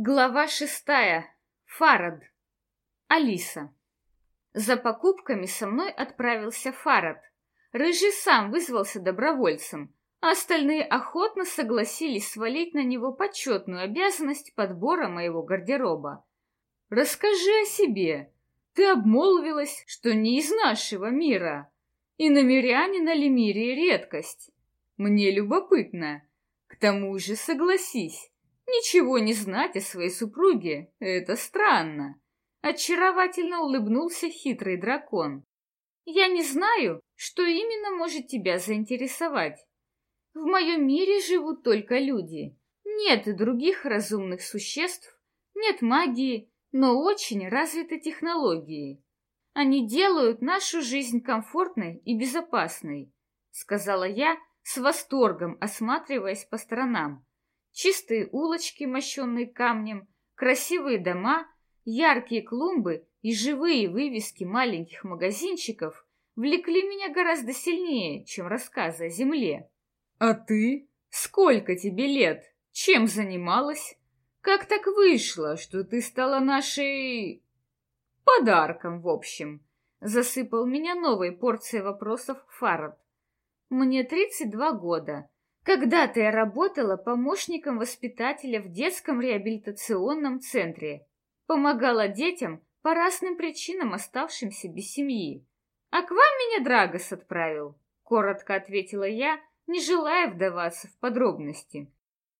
Глава шестая. Фарад. Алиса. За покупками со мной отправился Фарад. Рыжий сам вызвался добровольцем, а остальные охотно согласились свалить на него почетную обязанность подбора моего гардероба. «Расскажи о себе. Ты обмолвилась, что не из нашего мира, и намеряне на Лемирии редкость. Мне любопытно. К тому же согласись, Ничего не знать о своей супруге — это странно. Очаровательно улыбнулся хитрый дракон. Я не знаю, что именно может тебя заинтересовать. В моем мире живут только люди. Нет других разумных существ, нет магии, но очень развиты технологии. Они делают нашу жизнь комфортной и безопасной, сказала я с восторгом, осматриваясь по сторонам. Чистые улочки, мощенные камнем, красивые дома, яркие клумбы и живые вывески маленьких магазинчиков влекли меня гораздо сильнее, чем рассказы о земле. «А ты? Сколько тебе лет? Чем занималась? Как так вышло, что ты стала нашей... подарком, в общем?» Засыпал меня новой порцией вопросов Фарад. «Мне 32 года» Когда-то я работала помощником воспитателя в детском реабилитационном центре. Помогала детям по разным причинам, оставшимся без семьи. «А к вам меня Драгос отправил», — коротко ответила я, не желая вдаваться в подробности.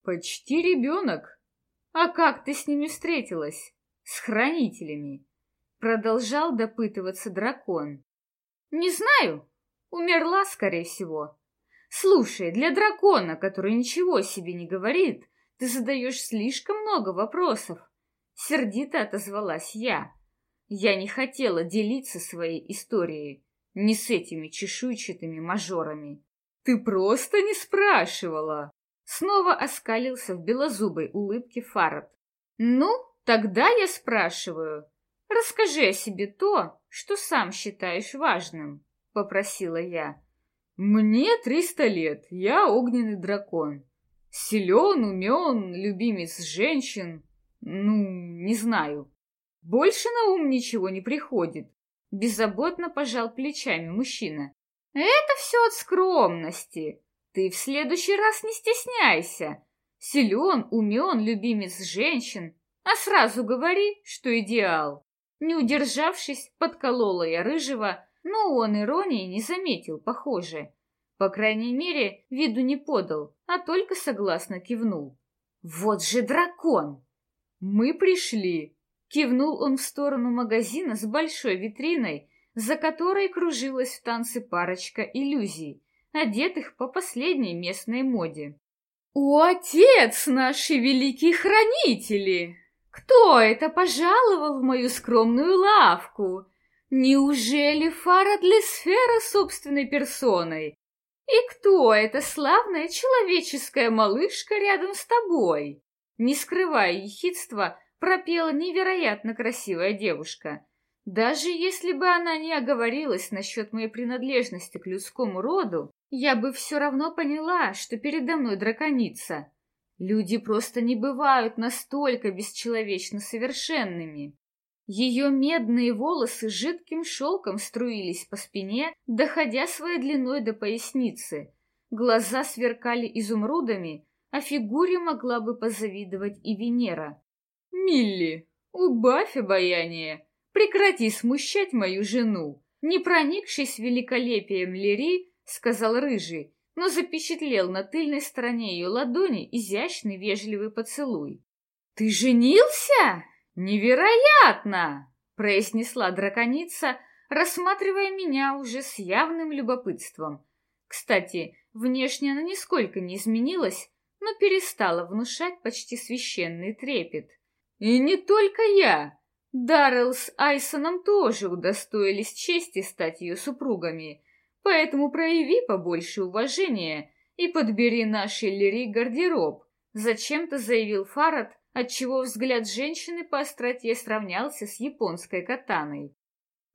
«Почти ребенок. А как ты с ними встретилась? С хранителями?» Продолжал допытываться дракон. «Не знаю. Умерла, скорее всего. Слушай, для дракона, который ничего себе не говорит, ты задаешь слишком много вопросов. Сердито отозвалась я. Я не хотела делиться своей историей, не с этими чешуйчатыми мажорами. Ты просто не спрашивала. Снова оскалился в белозубой улыбке Фарад. Ну, тогда я спрашиваю. Расскажи о себе то, что сам считаешь важным, попросила я. Мне триста лет, я огненный дракон. Силен, умен, любимец женщин. Ну, не знаю. Больше на ум ничего не приходит. Беззаботно пожал плечами мужчина. Это все от скромности. Ты в следующий раз не стесняйся. Силен, умен, любимец женщин. А сразу говори, что идеал. Не удержавшись, подколола я рыжего, но он иронии не заметил, похоже. По крайней мере, виду не подал, а только согласно кивнул. «Вот же дракон!» «Мы пришли!» Кивнул он в сторону магазина с большой витриной, за которой кружилась в танце парочка иллюзий, одетых по последней местной моде. «О, отец наши великие хранители! Кто это пожаловал в мою скромную лавку? Неужели фара для сфера собственной персоной? И кто эта славная человеческая малышка рядом с тобой? Не скрывая ехидства, пропела невероятно красивая девушка. Даже если бы она не оговорилась насчет моей принадлежности к людскому роду, я бы все равно поняла, что передо мной драконица. Люди просто не бывают настолько бесчеловечно совершенными. Ее медные волосы жидким шелком струились по спине, доходя своей длиной до поясницы. Глаза сверкали изумрудами, а фигуре могла бы позавидовать и Венера. «Милли, убавь обаяние! Прекрати смущать мою жену!» Не проникшись великолепием Лири, сказал Рыжий, но запечатлел на тыльной стороне ее ладони изящный вежливый поцелуй. «Ты женился?» «Невероятно!» — произнесла драконица, рассматривая меня уже с явным любопытством. Кстати, внешне она нисколько не изменилась, но перестала внушать почти священный трепет. И не только я. Даррелл с Айсоном тоже удостоились чести стать ее супругами, поэтому прояви побольше уважения и подбери нашей Лири гардероб, зачем-то заявил Фарад, отчего взгляд женщины по остроте сравнялся с японской катаной.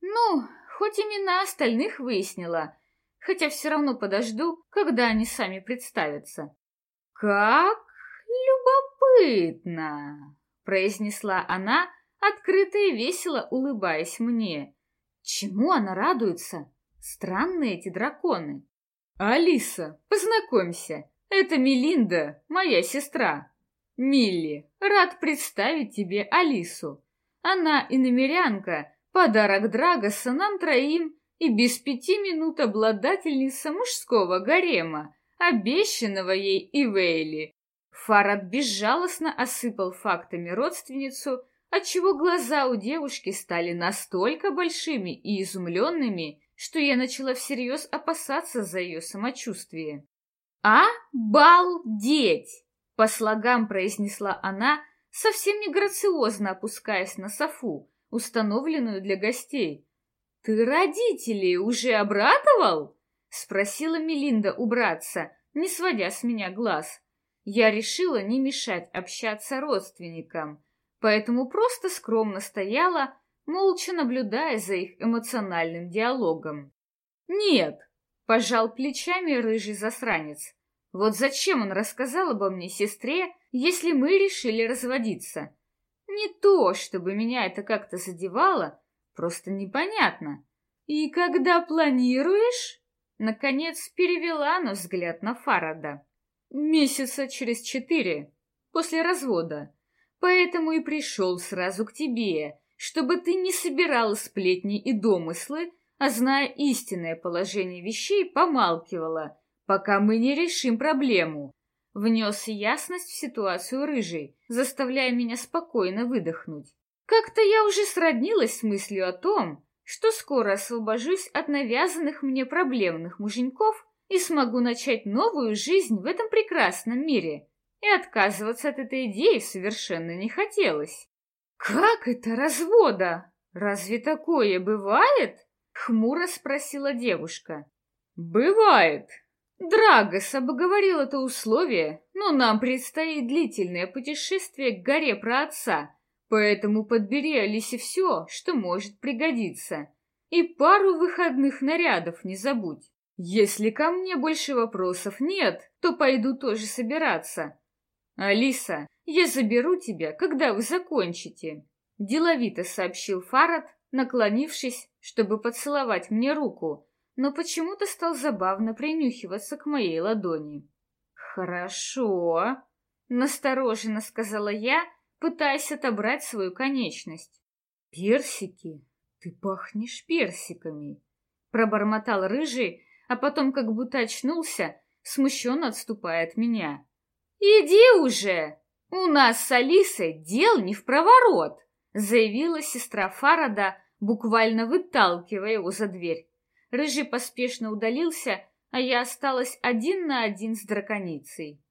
Ну, хоть имена остальных выяснила, хотя все равно подожду, когда они сами представятся. Как любопытно! произнесла она, открыто и весело улыбаясь мне. Чему она радуется? Странные эти драконы. Алиса, познакомься, это Мелинда, моя сестра. Милли, рад представить тебе Алису. Она и намерянка, подарок Драгоса нам троим и без пяти минут обладательница мужского гарема, обещанного ей Ивейли. Фарад безжалостно осыпал фактами родственницу, отчего глаза у девушки стали настолько большими и изумленными, что я начала всерьез опасаться за ее самочувствие. «А-бал-деть!» — по слогам произнесла она, совсем не грациозно опускаясь на софу, установленную для гостей. «Ты родителей уже обрадовал?» — спросила Мелинда убраться, не сводя с меня глаз. Я решила не мешать общаться родственникам, поэтому просто скромно стояла, молча наблюдая за их эмоциональным диалогом. «Нет», — пожал плечами рыжий засранец, «вот зачем он рассказал обо мне сестре, если мы решили разводиться? Не то, чтобы меня это как-то задевало, просто непонятно. И когда планируешь?» Наконец перевела на взгляд на Фарада. «Месяца через четыре, после развода. Поэтому и пришел сразу к тебе, чтобы ты не собирала сплетни и домыслы, а зная истинное положение вещей, помалкивала, пока мы не решим проблему. Внес ясность в ситуацию рыжий, заставляя меня спокойно выдохнуть. Как-то я уже сроднилась с мыслью о том, что скоро освобожусь от навязанных мне проблемных муженьков и смогу начать новую жизнь в этом прекрасном мире. И отказываться от этой идеи совершенно не хотелось. «Как это развода? Разве такое бывает?» — хмуро спросила девушка. «Бывает. Драгос обговорил это условие, но нам предстоит длительное путешествие к горе про отца, поэтому подбери Алисе все, что может пригодиться. И пару выходных нарядов не забудь. Если ко мне больше вопросов нет, то пойду тоже собираться. Алиса, я заберу тебя, когда вы закончите, деловито сообщил Фарад, наклонившись, чтобы поцеловать мне руку, но почему-то стал забавно принюхиваться к моей ладони. Хорошо, настороженно сказала я, пытаясь отобрать свою конечность. Персики, ты пахнешь персиками, пробормотал рыжий, а потом как будто очнулся, смущенно отступая от меня. «Иди уже! У нас с Алисой дел не в проворот!» заявила сестра Фарада, буквально выталкивая его за дверь. Рыжий поспешно удалился, а я осталась один на один с драконицей.